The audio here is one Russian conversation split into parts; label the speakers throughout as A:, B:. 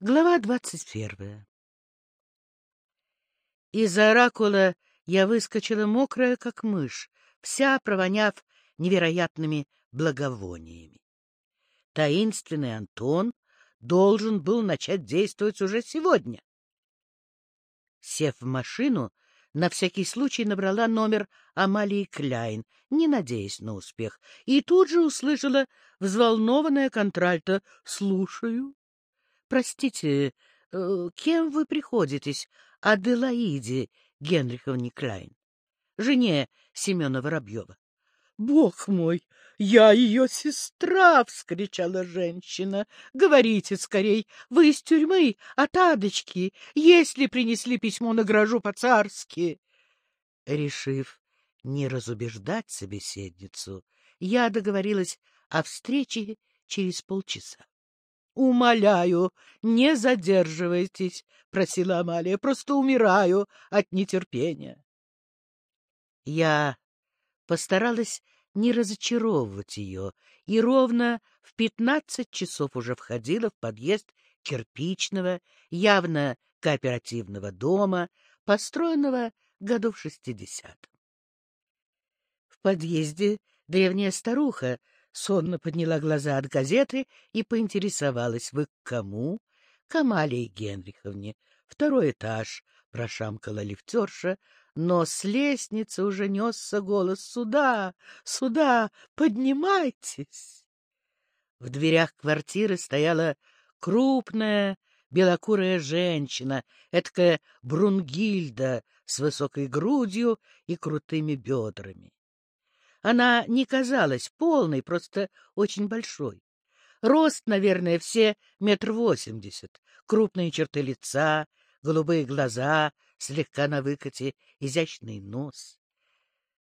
A: Глава двадцать первая Из оракула я выскочила мокрая, как мышь, вся провоняв невероятными благовониями. Таинственный Антон должен был начать действовать уже сегодня. Сев в машину, на всякий случай набрала номер Амалии Кляйн, не надеясь на успех, и тут же услышала взволнованное контральто «Слушаю». Простите, э, кем вы приходитесь Аделаиде Генриховне Клайн, жене Семена Воробьева? — Бог мой, я ее сестра! — вскричала женщина. — Говорите скорей, вы из тюрьмы, от Адочки, если принесли письмо, награжу по-царски. Решив не разубеждать собеседницу, я договорилась о встрече через полчаса. «Умоляю, не задерживайтесь», — просила Амалия, — «просто умираю от нетерпения». Я постаралась не разочаровывать ее и ровно в пятнадцать часов уже входила в подъезд кирпичного, явно кооперативного дома, построенного году в шестидесятом. В подъезде древняя старуха сонно подняла глаза от газеты и поинтересовалась, вы к кому? — К Амалии Генриховне. Второй этаж, — прошамкала лифтерша, но с лестницы уже несся голос «Сюда! Сюда! Поднимайтесь!» В дверях квартиры стояла крупная белокурая женщина, эткая Брунгильда с высокой грудью и крутыми бедрами. Она не казалась полной, просто очень большой. Рост, наверное, все метр восемьдесят, крупные черты лица, голубые глаза, слегка на выкате, изящный нос.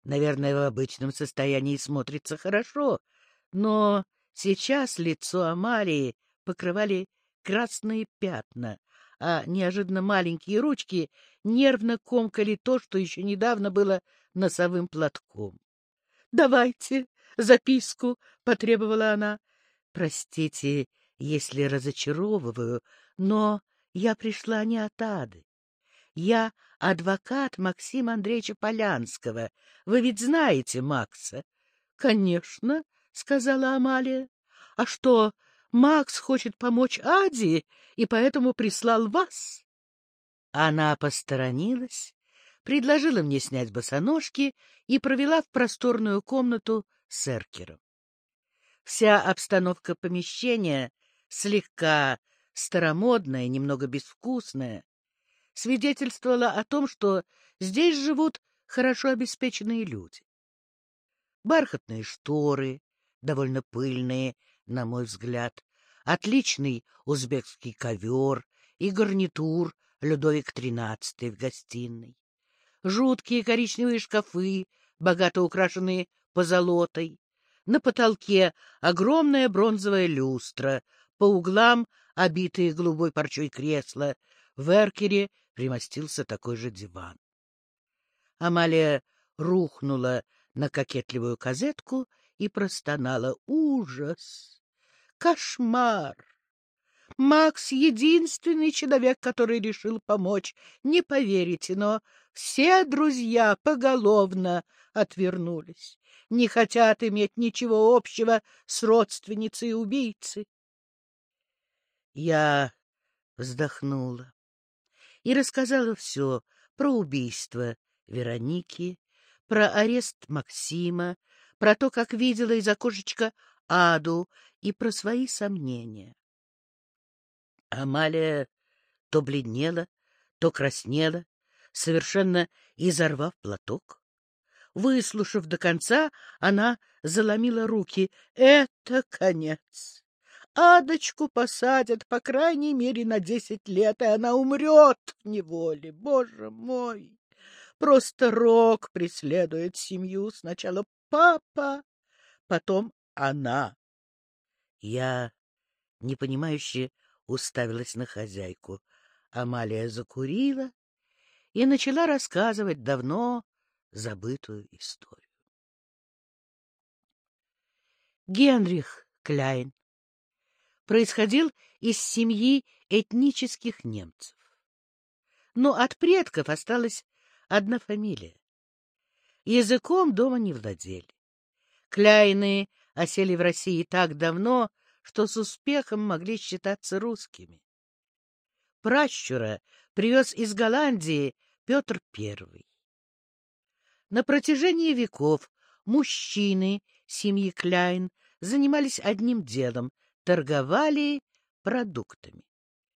A: Наверное, в обычном состоянии смотрится хорошо, но сейчас лицо Амалии покрывали красные пятна, а неожиданно маленькие ручки нервно комкали то, что еще недавно было носовым платком. — Давайте записку, — потребовала она. — Простите, если разочаровываю, но я пришла не от Ады. Я адвокат Максима Андреевича Полянского. Вы ведь знаете Макса? — Конечно, — сказала Амалия. — А что, Макс хочет помочь Аде и поэтому прислал вас? Она посторонилась предложила мне снять босоножки и провела в просторную комнату с эркером. Вся обстановка помещения, слегка старомодная, немного безвкусная, свидетельствовала о том, что здесь живут хорошо обеспеченные люди. Бархатные шторы, довольно пыльные, на мой взгляд, отличный узбекский ковер и гарнитур Людовик XIII в гостиной жуткие коричневые шкафы, богато украшенные позолотой. На потолке огромная бронзовая люстра, по углам обитые голубой парчой кресла. В эркере примостился такой же диван. Амалия рухнула на кокетливую казетку и простонала. Ужас! Кошмар! Макс — единственный человек, который решил помочь. Не поверите, но все друзья поголовно отвернулись. Не хотят иметь ничего общего с родственницей убийцы. Я вздохнула и рассказала все про убийство Вероники, про арест Максима, про то, как видела из окошечка Аду и про свои сомнения. Амалия то бледнела, то краснела, совершенно изорвав платок. Выслушав до конца, она заломила руки. Это конец. Адочку посадят, по крайней мере, на десять лет, и она умрет в неволе. Боже мой! Просто рок преследует семью. Сначала папа, потом она. Я, непонимающе, уставилась на хозяйку. Амалия закурила и начала рассказывать давно забытую историю. Генрих Кляйн происходил из семьи этнических немцев. Но от предков осталась одна фамилия. Языком дома не владели. Кляйны осели в России так давно, что с успехом могли считаться русскими. Пращура привез из Голландии Петр I. На протяжении веков мужчины семьи Кляйн занимались одним делом — торговали продуктами.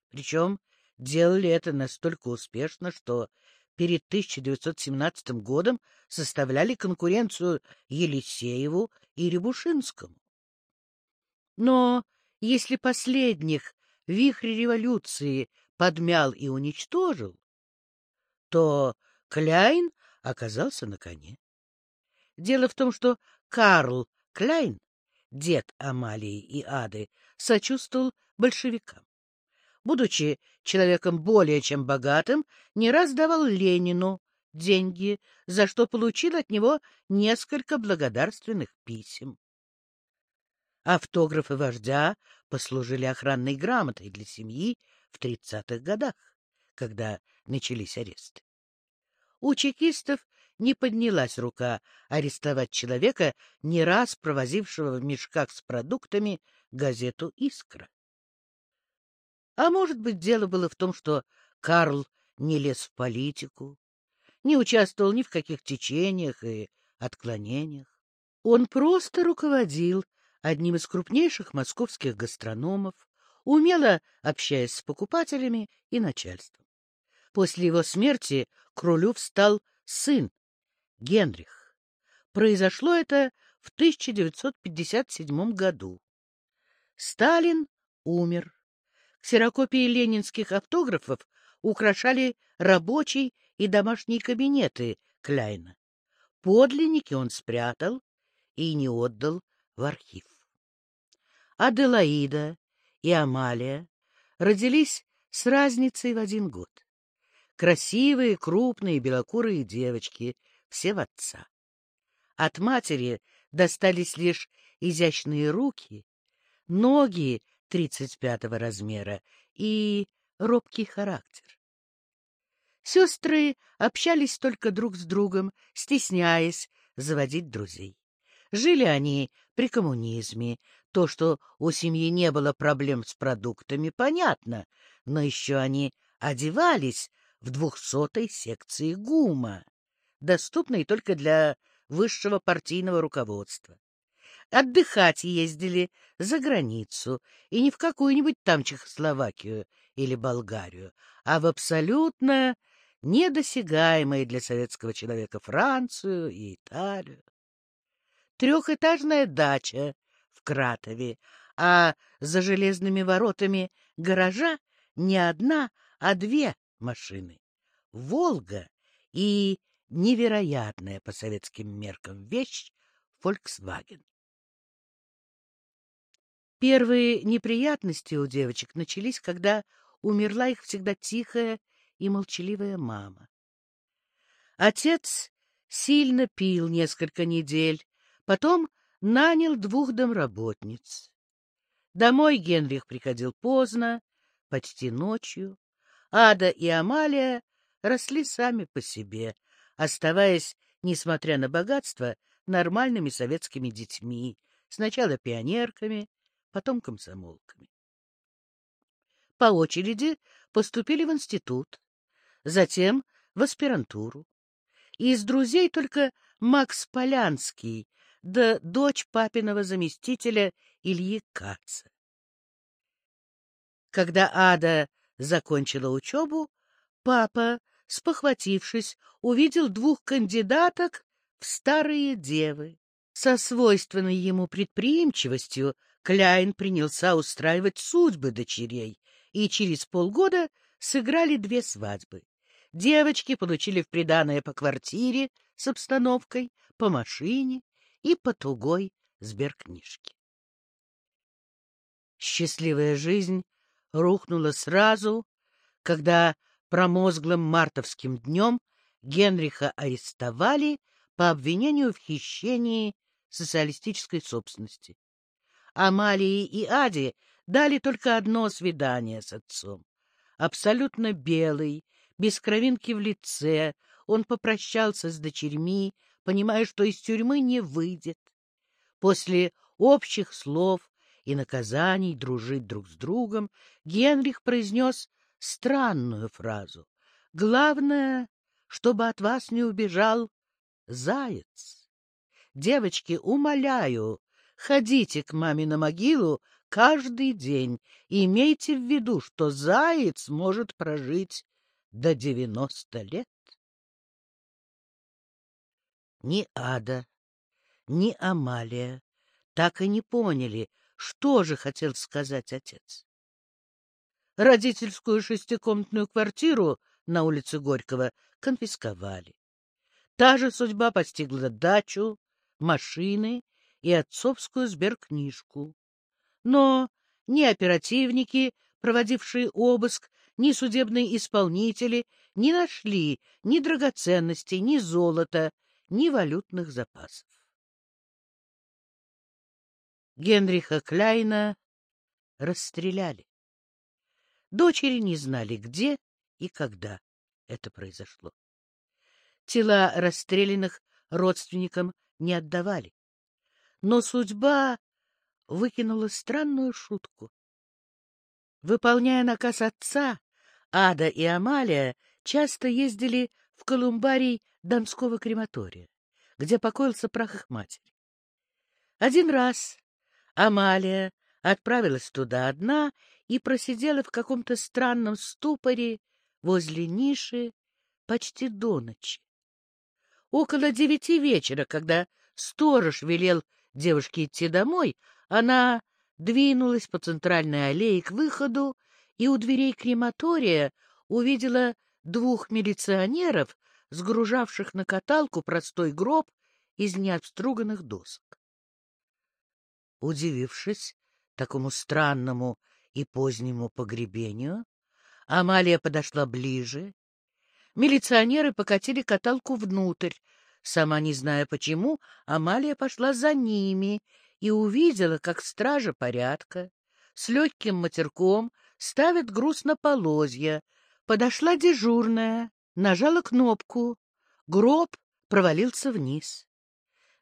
A: Причем делали это настолько успешно, что перед 1917 годом составляли конкуренцию Елисееву и Рябушинскому. Но если последних вихрь революции подмял и уничтожил, то Кляйн оказался на коне. Дело в том, что Карл Кляйн, дед Амалии и Ады, сочувствовал большевикам. Будучи человеком более чем богатым, не раз давал Ленину деньги, за что получил от него несколько благодарственных писем. Автографы вождя послужили охранной грамотой для семьи в 30-х годах, когда начались аресты. У чекистов не поднялась рука арестовать человека, не раз провозившего в мешках с продуктами газету «Искра». А может быть, дело было в том, что Карл не лез в политику, не участвовал ни в каких течениях и отклонениях. Он просто руководил одним из крупнейших московских гастрономов, умело общаясь с покупателями и начальством. После его смерти к рулю встал сын Генрих. Произошло это в 1957 году. Сталин умер. Ксерокопии ленинских автографов украшали рабочий и домашние кабинеты Кляйна. Подлинники он спрятал и не отдал в архив. Аделаида и Амалия родились с разницей в один год. Красивые, крупные, белокурые девочки, все в отца. От матери достались лишь изящные руки, ноги тридцать пятого размера и робкий характер. Сестры общались только друг с другом, стесняясь заводить друзей. Жили они при коммунизме. То, что у семьи не было проблем с продуктами, понятно, но еще они одевались в двухсотой секции ГУМа, доступной только для высшего партийного руководства. Отдыхать ездили за границу, и не в какую-нибудь там Чехословакию или Болгарию, а в абсолютно недосягаемые для советского человека Францию и Италию трехэтажная дача в Кратове, а за железными воротами гаража не одна, а две машины — «Волга» и невероятная по советским меркам вещь «Фольксваген». Первые неприятности у девочек начались, когда умерла их всегда тихая и молчаливая мама. Отец сильно пил несколько недель, Потом нанял двух домработниц. Домой Генрих приходил поздно, почти ночью. Ада и Амалия росли сами по себе, оставаясь, несмотря на богатство, нормальными советскими детьми, сначала пионерками, потом комсомолками. По очереди поступили в институт, затем в аспирантуру. Из друзей только Макс Полянский да дочь папиного заместителя Ильи Каца. Когда Ада закончила учебу, папа, спохватившись, увидел двух кандидаток в старые девы. Со свойственной ему предприимчивостью Кляйн принялся устраивать судьбы дочерей, и через полгода сыграли две свадьбы. Девочки получили в приданое по квартире с обстановкой, по машине и по тугой сберкнижке. Счастливая жизнь рухнула сразу, когда промозглым мартовским днем Генриха арестовали по обвинению в хищении социалистической собственности. Амалии и Аде дали только одно свидание с отцом. Абсолютно белый, без кровинки в лице, он попрощался с дочерьми, понимая, что из тюрьмы не выйдет. После общих слов и наказаний дружить друг с другом, Генрих произнес странную фразу. «Главное, чтобы от вас не убежал заяц. Девочки, умоляю, ходите к маме на могилу каждый день и имейте в виду, что заяц может прожить до девяносто лет. Ни Ада, ни Амалия так и не поняли, что же хотел сказать отец. Родительскую шестикомнатную квартиру на улице Горького конфисковали. Та же судьба постигла дачу, машины и отцовскую сберкнижку. Но ни оперативники, проводившие обыск, ни судебные исполнители не нашли ни драгоценностей, ни золота, ни валютных запасов. Генриха Кляйна расстреляли. Дочери не знали, где и когда это произошло. Тела расстрелянных родственникам не отдавали. Но судьба выкинула странную шутку. Выполняя наказ отца, Ада и Амалия часто ездили в колумбарий Донского крематория, где покоился прах их матери. Один раз Амалия отправилась туда одна и просидела в каком-то странном ступоре возле ниши почти до ночи. Около девяти вечера, когда сторож велел девушке идти домой, она двинулась по центральной аллее к выходу и у дверей крематория увидела двух милиционеров, сгружавших на каталку простой гроб из необструганных досок. Удивившись такому странному и позднему погребению, Амалия подошла ближе. Милиционеры покатили каталку внутрь. Сама не зная почему, Амалия пошла за ними и увидела, как стража порядка с легким матерком ставит груз на полозья. Подошла дежурная, нажала кнопку. Гроб провалился вниз.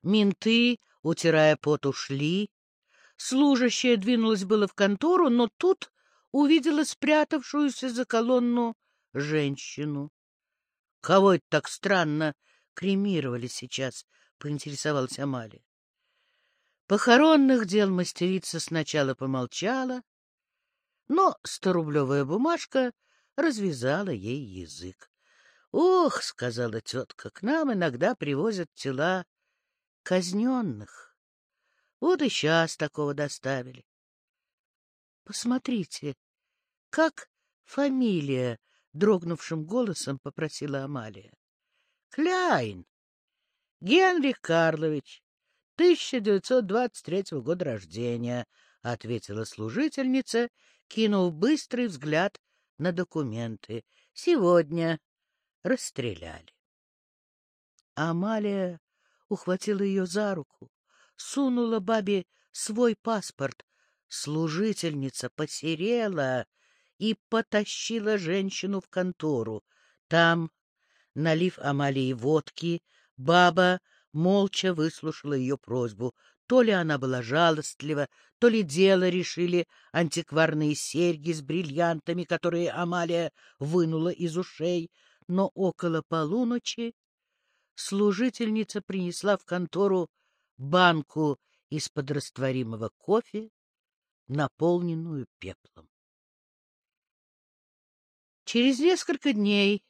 A: Менты, утирая пот, ушли. Служащая двинулась было в контору, но тут увидела спрятавшуюся за колонну женщину. — Кого это так странно кремировали сейчас? — поинтересовалась Амалия. Похоронных дел мастерица сначала помолчала, но сторублевая бумажка развязала ей язык. — Ох, — сказала тетка, — к нам иногда привозят тела казненных. Вот и сейчас такого доставили. — Посмотрите, как фамилия? — дрогнувшим голосом попросила Амалия. — Кляйн. Генрих Карлович, 1923 года рождения, — ответила служительница, кинув быстрый взгляд на документы. — Сегодня расстреляли. Амалия ухватила ее за руку сунула бабе свой паспорт. Служительница посерела и потащила женщину в контору. Там, налив Амалии водки, баба молча выслушала ее просьбу. То ли она была жалостлива, то ли дело решили антикварные серьги с бриллиантами, которые Амалия вынула из ушей. Но около полуночи служительница принесла в контору банку из-под растворимого кофе, наполненную пеплом. Через несколько дней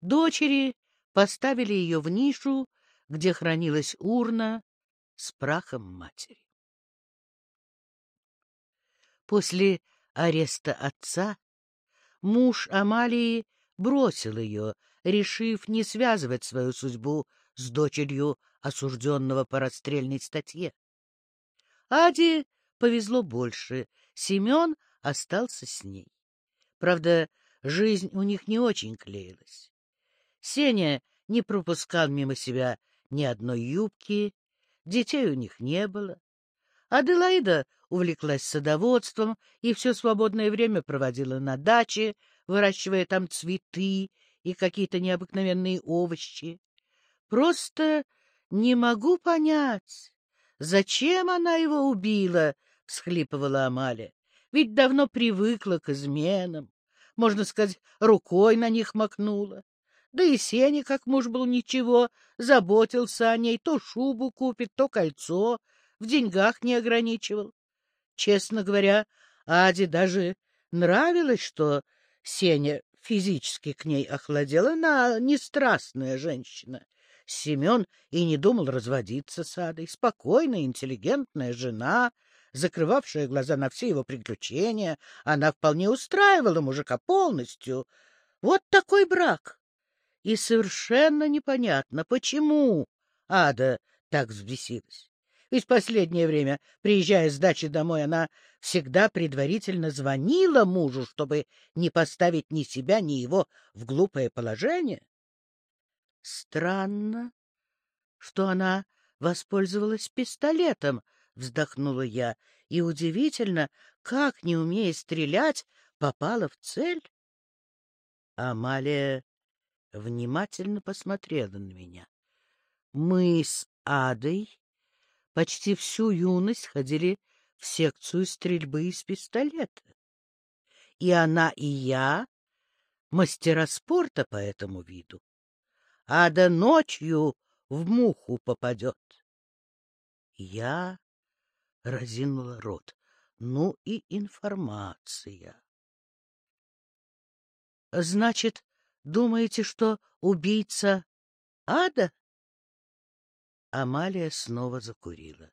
A: дочери поставили ее в нишу, где хранилась урна с прахом матери. После ареста отца муж Амалии бросил ее, решив не связывать свою судьбу с дочерью осужденного по расстрельной статье. Аде повезло больше, Семен остался с ней. Правда, жизнь у них не очень клеилась. Сеня не пропускал мимо себя ни одной юбки, детей у них не было. Аделаида увлеклась садоводством и все свободное время проводила на даче, выращивая там цветы и какие-то необыкновенные овощи. Просто не могу понять, зачем она его убила, — всхлипывала Амалия. Ведь давно привыкла к изменам, можно сказать, рукой на них макнула. Да и Сеня, как муж был ничего, заботился о ней, то шубу купит, то кольцо, в деньгах не ограничивал. Честно говоря, Аде даже нравилось, что Сеня физически к ней охладела, она не страстная женщина. Семен и не думал разводиться с Адой. Спокойная, интеллигентная жена, закрывавшая глаза на все его приключения, она вполне устраивала мужика полностью. Вот такой брак. И совершенно непонятно, почему Ада так взбесилась. Ведь в последнее время, приезжая с дачи домой, она всегда предварительно звонила мужу, чтобы не поставить ни себя, ни его в глупое положение. Странно, что она воспользовалась пистолетом, вздохнула я, и удивительно, как, не умея стрелять, попала в цель. Амалия внимательно посмотрела на меня. Мы с Адой почти всю юность ходили в секцию стрельбы из пистолета. И она, и я — мастера спорта по этому виду. Ада ночью в муху попадет. Я разинула рот. Ну и информация. Значит, думаете, что убийца Ада? Амалия снова закурила.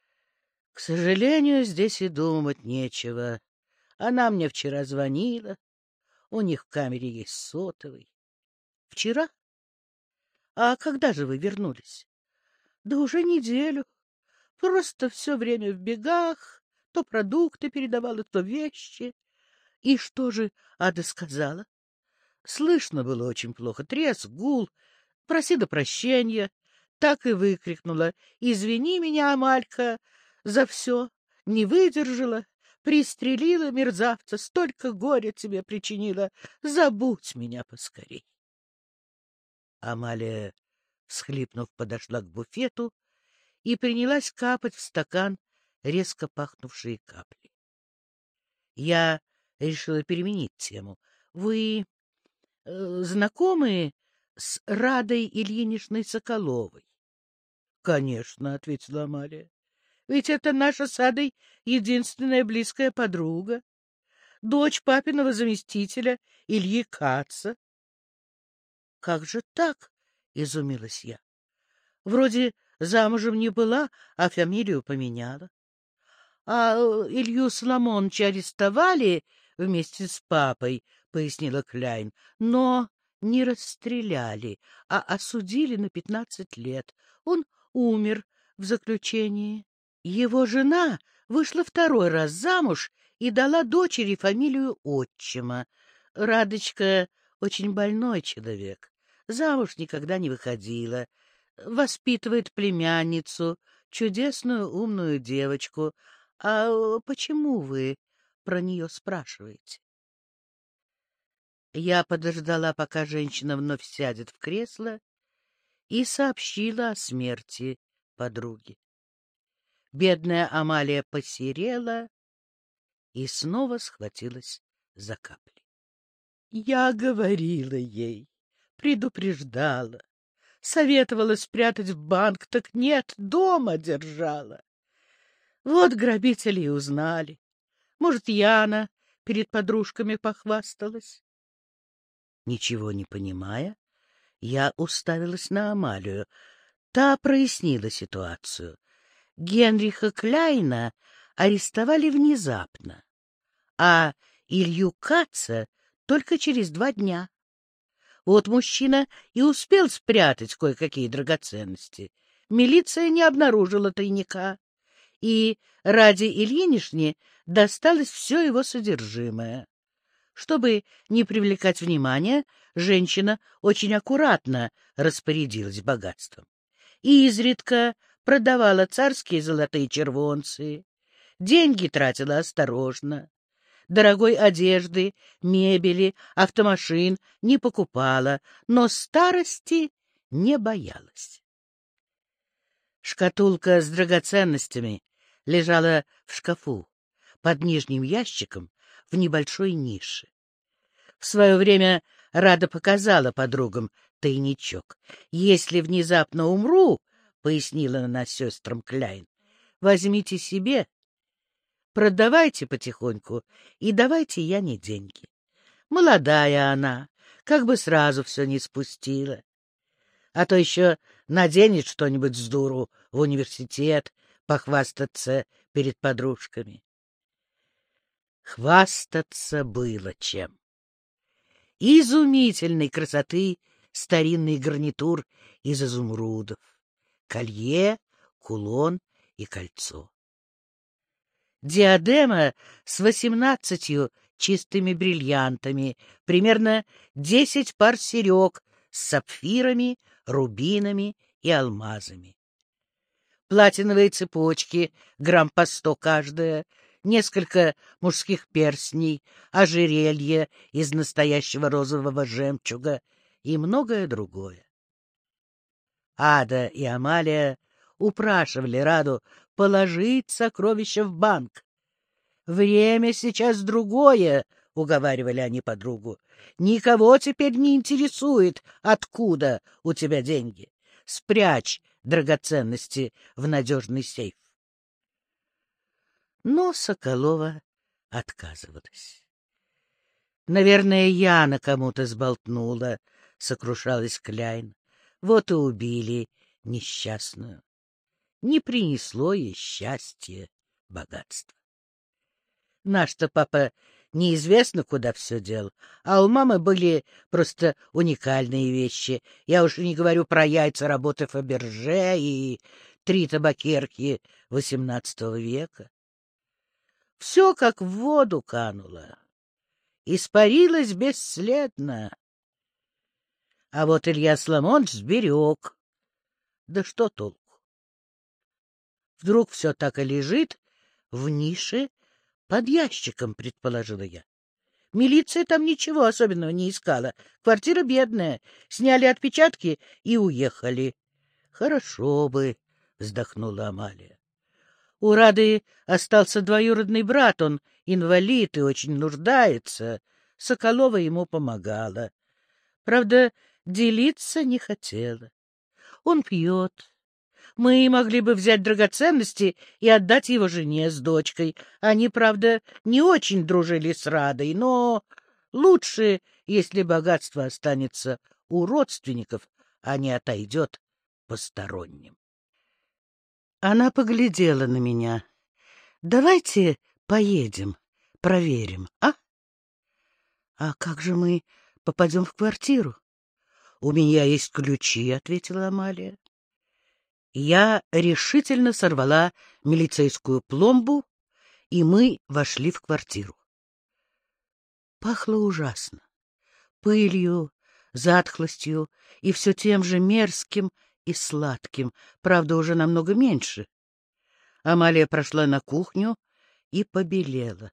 A: — К сожалению, здесь и думать нечего. Она мне вчера звонила. У них в камере есть сотовый. — Вчера? — А когда же вы вернулись? — Да уже неделю. Просто все время в бегах. То продукты передавала, то вещи. И что же Ада сказала? Слышно было очень плохо. Треск, гул. Просила прощения так и выкрикнула. «Извини меня, Амалька, за все. Не выдержала, пристрелила мерзавца, столько горя тебе причинила. Забудь меня поскорей». Амалия, всхлипнув, подошла к буфету и принялась капать в стакан резко пахнувшие капли. Я решила переменить тему. Вы э, знакомы с Радой Ильиничной Соколовой? — Конечно, — ответила Амалия. — Ведь это наша с Адой единственная близкая подруга, дочь папиного заместителя Ильи Каца. — Как же так? — изумилась я. — Вроде замужем не была, а фамилию поменяла. — А э, Илью Соломоновича арестовали вместе с папой, — пояснила Кляйн, — но не расстреляли, а осудили на пятнадцать лет. Он умер в заключении. Его жена вышла второй раз замуж и дала дочери фамилию отчима. Радочка очень больной человек, замуж никогда не выходила, воспитывает племянницу, чудесную умную девочку. А почему вы про нее спрашиваете? Я подождала, пока женщина вновь сядет в кресло, и сообщила о смерти подруги. Бедная Амалия посерела и снова схватилась за капли. Я говорила ей, предупреждала, советовала спрятать в банк, так нет, дома держала. Вот грабители узнали. Может, Яна перед подружками похвасталась. Ничего не понимая, я уставилась на Амалию. Та прояснила ситуацию. Генриха Кляйна арестовали внезапно, а Илью Каца только через два дня. Вот мужчина и успел спрятать кое-какие драгоценности. Милиция не обнаружила тайника, и ради Ильинишни досталось все его содержимое. Чтобы не привлекать внимания, женщина очень аккуратно распорядилась богатством. И изредка продавала царские золотые червонцы, деньги тратила осторожно. Дорогой одежды, мебели, автомашин не покупала, но старости не боялась. Шкатулка с драгоценностями лежала в шкафу под нижним ящиком в небольшой нише. В свое время Рада показала подругам тайничок. «Если внезапно умру, — пояснила она сестрам Кляйн, — возьмите себе, продавайте потихоньку и давайте я не деньги. Молодая она, как бы сразу все не спустила. А то еще наденет что-нибудь с дуру в университет, похвастаться перед подружками. Хвастаться было чем. Изумительной красоты старинный гарнитур из изумрудов, колье, кулон и кольцо. Диадема с восемнадцатью чистыми бриллиантами, примерно десять пар серег с сапфирами, рубинами и алмазами. Платиновые цепочки, грамм по сто каждая, несколько мужских перстней, ожерелье из настоящего розового жемчуга и многое другое. Ада и Амалия упрашивали Раду положить сокровища в банк. «Время сейчас другое», — уговаривали они подругу. «Никого теперь не интересует, откуда у тебя деньги. Спрячь драгоценности в надежный сейф». Но Соколова отказывалась. «Наверное, Яна кому-то сболтнула», — сокрушалась Кляйн. «Вот и убили несчастную. Не принесло ей счастье, богатство. Наш-то папа неизвестно, куда все дел, а у мамы были просто уникальные вещи. Я уж не говорю про яйца работы Фаберже и три табакерки XVIII века. Все как в воду кануло, испарилось бесследно. А вот Илья Сламонович сберег. Да что толку? Вдруг все так и лежит в нише под ящиком, предположила я. Милиция там ничего особенного не искала. Квартира бедная. Сняли отпечатки и уехали. — Хорошо бы, — вздохнула Амалия. У Рады остался двоюродный брат, он инвалид и очень нуждается. Соколова ему помогала. Правда, делиться не хотела. Он пьет. Мы могли бы взять драгоценности и отдать его жене с дочкой. Они, правда, не очень дружили с Радой, но лучше, если богатство останется у родственников, а не отойдет посторонним. Она поглядела на меня. «Давайте поедем, проверим, а?» «А как же мы попадем в квартиру?» «У меня есть ключи», — ответила Амалия. Я решительно сорвала милицейскую пломбу, и мы вошли в квартиру. Пахло ужасно. Пылью, затхлостью и все тем же мерзким и сладким, правда, уже намного меньше. Амалия прошла на кухню и побелела.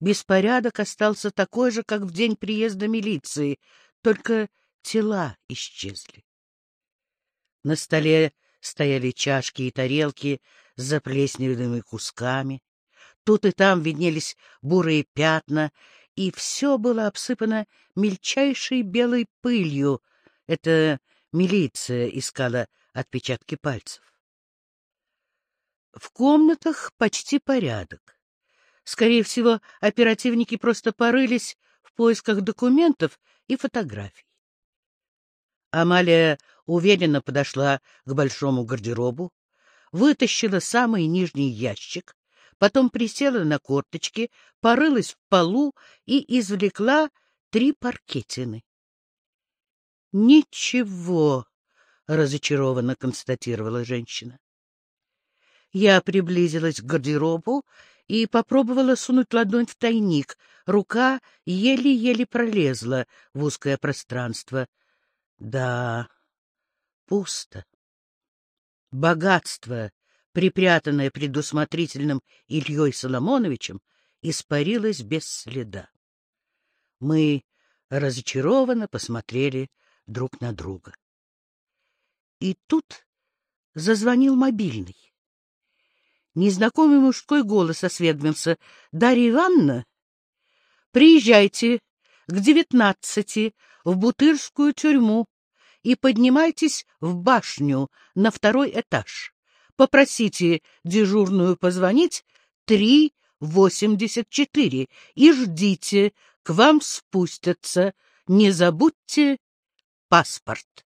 A: Беспорядок остался такой же, как в день приезда милиции, только тела исчезли. На столе стояли чашки и тарелки с заплесневелыми кусками. Тут и там виднелись бурые пятна, и все было обсыпано мельчайшей белой пылью. Это Милиция искала отпечатки пальцев. В комнатах почти порядок. Скорее всего, оперативники просто порылись в поисках документов и фотографий. Амалия уверенно подошла к большому гардеробу, вытащила самый нижний ящик, потом присела на корточки, порылась в полу и извлекла три паркетины. Ничего, разочарованно констатировала женщина. Я приблизилась к гардеробу и попробовала сунуть ладонь в тайник. Рука еле-еле пролезла в узкое пространство. Да, пусто. Богатство припрятанное предусмотрительным Ильей Соломоновичем, испарилось без следа. Мы разочарованно посмотрели друг на друга. И тут зазвонил мобильный. Незнакомый мужской голос осведомился. — Дарья Ивановна, приезжайте к девятнадцати в Бутырскую тюрьму и поднимайтесь в башню на второй этаж. Попросите дежурную позвонить три восемьдесят четыре и ждите, к вам спустятся. Не забудьте паспорт.